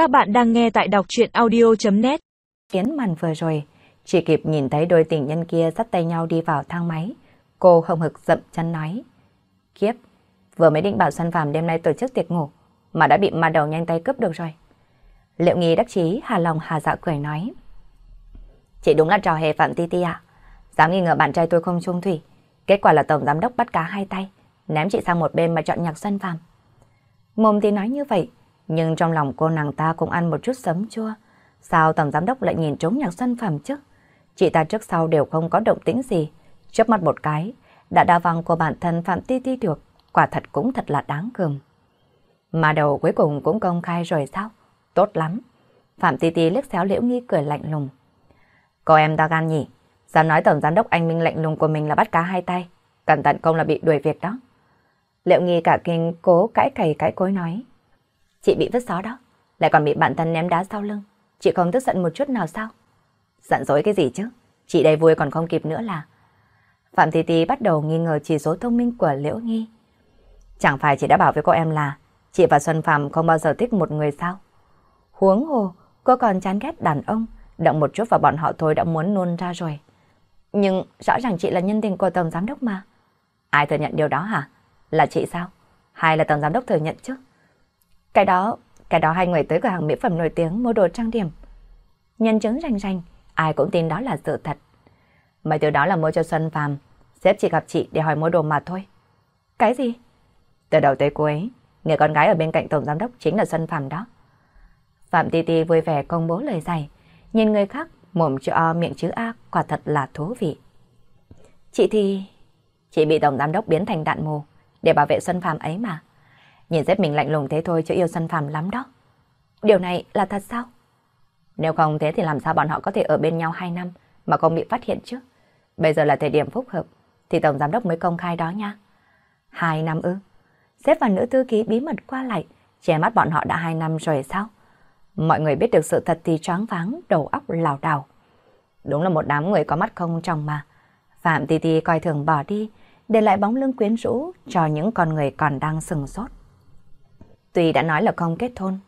Các bạn đang nghe tại đọc chuyện audio.net Kiến màn vừa rồi, chỉ kịp nhìn thấy đôi tình nhân kia dắt tay nhau đi vào thang máy. Cô hồng hực dậm chân nói. Kiếp, vừa mới định bảo Xuân Phạm đêm nay tổ chức tiệc ngủ, mà đã bị ma đầu nhanh tay cướp được rồi. Liệu nghi đắc chí hà lòng hà dạ cười nói. Chị đúng là trò hề Phạm Ti Ti ạ. Dám nghi ngờ bạn trai tôi không trung thủy. Kết quả là tổng giám đốc bắt cá hai tay, ném chị sang một bên mà chọn nhạc Xuân Phạm. Mồm thì nói như vậy, nhưng trong lòng cô nàng ta cũng ăn một chút sấm chua. Sao tổng giám đốc lại nhìn trống nhạc Xuân phẩm chứ? Chị ta trước sau đều không có động tĩnh gì. Chớp mắt một cái, đã đa văng của bản thân Phạm Ti Ti được, quả thật cũng thật là đáng cường. Mà đầu cuối cùng cũng công khai rồi sao? Tốt lắm. Phạm Ti Ti liếc xéo liễu nghi cười lạnh lùng. Cô em ta gan nhỉ? Dám nói tổng giám đốc anh Minh lạnh lùng của mình là bắt cá hai tay. Cẩn thận không là bị đuổi việc đó. Liệu nghi cả kinh cố cãi cày cãi cối nói. Chị bị vứt xó đó, lại còn bị bạn thân ném đá sau lưng. Chị không tức giận một chút nào sao? Giận dỗi cái gì chứ? Chị đây vui còn không kịp nữa là... Phạm thị tì bắt đầu nghi ngờ chỉ số thông minh của Liễu Nghi. Chẳng phải chị đã bảo với cô em là chị và Xuân Phạm không bao giờ thích một người sao? Huống hồ, cô còn chán ghét đàn ông, động một chút vào bọn họ thôi đã muốn nôn ra rồi. Nhưng rõ ràng chị là nhân tình của Tổng Giám Đốc mà. Ai thừa nhận điều đó hả? Là chị sao? Hay là Tổng Giám Đốc thừa nhận chứ? Cái đó, cái đó hai người tới cửa hàng mỹ phẩm nổi tiếng mua đồ trang điểm. Nhân chứng rành rành, ai cũng tin đó là sự thật. Mấy từ đó là mua cho Xuân Phạm, sếp chỉ gặp chị để hỏi mua đồ mà thôi. Cái gì? Từ đầu tới cuối, người con gái ở bên cạnh Tổng Giám Đốc chính là Xuân Phạm đó. Phạm Ti Ti vui vẻ công bố lời giải, nhìn người khác mồm chữ O miệng chữ A quả thật là thú vị. Chị thì... Chị bị Tổng Giám Đốc biến thành đạn mù để bảo vệ Xuân Phạm ấy mà. Nhìn dép mình lạnh lùng thế thôi chứ yêu săn phàm lắm đó. Điều này là thật sao? Nếu không thế thì làm sao bọn họ có thể ở bên nhau 2 năm mà không bị phát hiện chứ? Bây giờ là thời điểm phúc hợp thì Tổng Giám Đốc mới công khai đó nha. Hai năm ư? Sếp và nữ thư ký bí mật qua lại, che mắt bọn họ đã hai năm rồi sao? Mọi người biết được sự thật thì choáng váng, đầu óc lảo đảo. Đúng là một đám người có mắt không trong mà. Phạm Ti Ti coi thường bỏ đi, để lại bóng lưng quyến rũ cho những con người còn đang sừng sốt. Tuy đã nói là không kết hôn,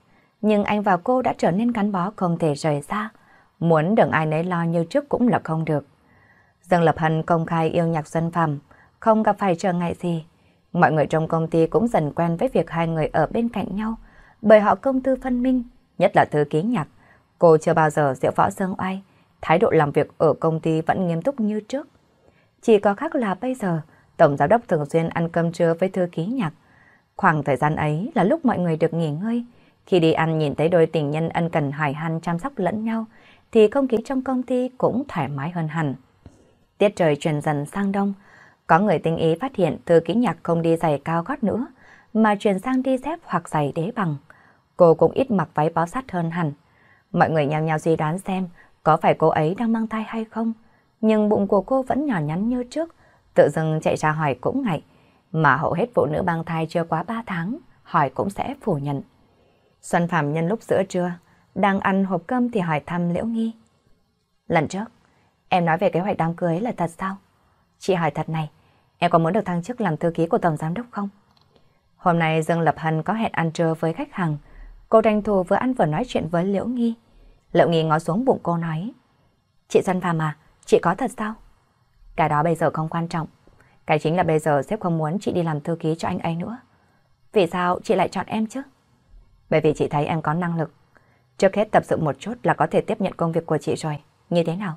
nhưng anh và cô đã trở nên gắn bó không thể rời xa. Muốn đừng ai nấy lo như trước cũng là không được. Dương Lập Hân công khai yêu nhạc Xuân Phạm, không gặp phải trở ngại gì. Mọi người trong công ty cũng dần quen với việc hai người ở bên cạnh nhau, bởi họ công tư phân minh, nhất là thư ký nhạc. Cô chưa bao giờ diễu võ dương oai, thái độ làm việc ở công ty vẫn nghiêm túc như trước. Chỉ có khác là bây giờ, Tổng Giám đốc thường xuyên ăn cơm trưa với thư ký nhạc. Khoảng thời gian ấy là lúc mọi người được nghỉ ngơi. Khi đi ăn nhìn thấy đôi tình nhân ân cần hài hăn chăm sóc lẫn nhau, thì không khí trong công ty cũng thoải mái hơn hẳn. Tiết trời chuyển dần sang đông, có người tinh ý phát hiện thư ký nhạc không đi giày cao gót nữa, mà chuyển sang đi dép hoặc giày đế bằng. Cô cũng ít mặc váy bó sát hơn hẳn. Mọi người nhao nhao suy đoán xem có phải cô ấy đang mang thai hay không. Nhưng bụng của cô vẫn nhỏ nhắn như trước, tự dưng chạy ra hỏi cũng ngại. Mà hầu hết phụ nữ mang thai chưa quá 3 tháng, hỏi cũng sẽ phủ nhận. Xuân Phạm nhân lúc giữa trưa, đang ăn hộp cơm thì hỏi thăm Liễu Nghi. Lần trước, em nói về kế hoạch đám cưới là thật sao? Chị hỏi thật này, em có muốn được thăng chức làm thư ký của Tổng Giám Đốc không? Hôm nay Dương Lập Hân có hẹn ăn trưa với khách hàng. Cô tranh thủ vừa ăn vừa nói chuyện với Liễu Nghi. Liễu Nghi ngó xuống bụng cô nói. Chị Xuân Phạm à, chị có thật sao? Cái đó bây giờ không quan trọng. Cái chính là bây giờ sếp không muốn chị đi làm thư ký cho anh ấy nữa. Vì sao chị lại chọn em chứ? Bởi vì chị thấy em có năng lực. Trước hết tập sự một chút là có thể tiếp nhận công việc của chị rồi. Như thế nào?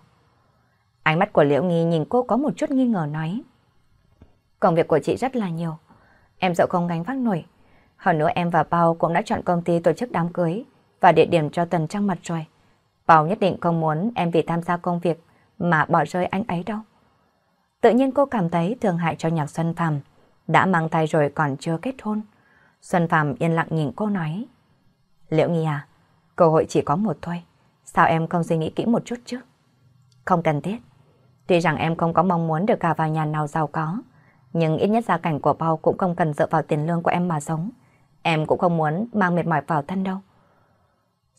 Ánh mắt của Liễu Nghi nhìn cô có một chút nghi ngờ nói. Công việc của chị rất là nhiều. Em sợ không gánh vác nổi. Hơn nữa em và Bao cũng đã chọn công ty tổ chức đám cưới và địa điểm cho tuần trăng mặt rồi. Bảo nhất định không muốn em vì tham gia công việc mà bỏ rơi anh ấy đâu. Tự nhiên cô cảm thấy thương hại cho nhạc Xuân Phạm. Đã mang thai rồi còn chưa kết hôn. Xuân Phạm yên lặng nhìn cô nói. Liễu Nghi à, cơ hội chỉ có một thôi. Sao em không suy nghĩ kỹ một chút chứ? Không cần thiết. Tuy rằng em không có mong muốn được cả vào nhà nào giàu có, nhưng ít nhất gia cảnh của Paul cũng không cần dựa vào tiền lương của em mà sống. Em cũng không muốn mang mệt mỏi vào thân đâu.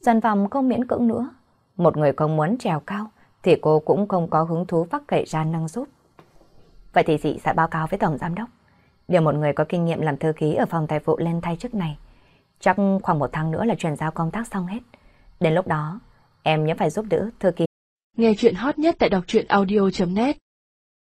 Xuân Phạm không miễn cưỡng nữa. Một người không muốn trèo cao, thì cô cũng không có hứng thú phát cậy ra nâng giúp. Vậy thì chị sẽ báo cáo với Tổng Giám Đốc. Điều một người có kinh nghiệm làm thư ký ở phòng tài vụ lên thay chức này. Chắc khoảng một tháng nữa là chuyển giao công tác xong hết. Đến lúc đó, em nhớ phải giúp đỡ thư ký. Nghe chuyện hot nhất tại đọc truyện audio.net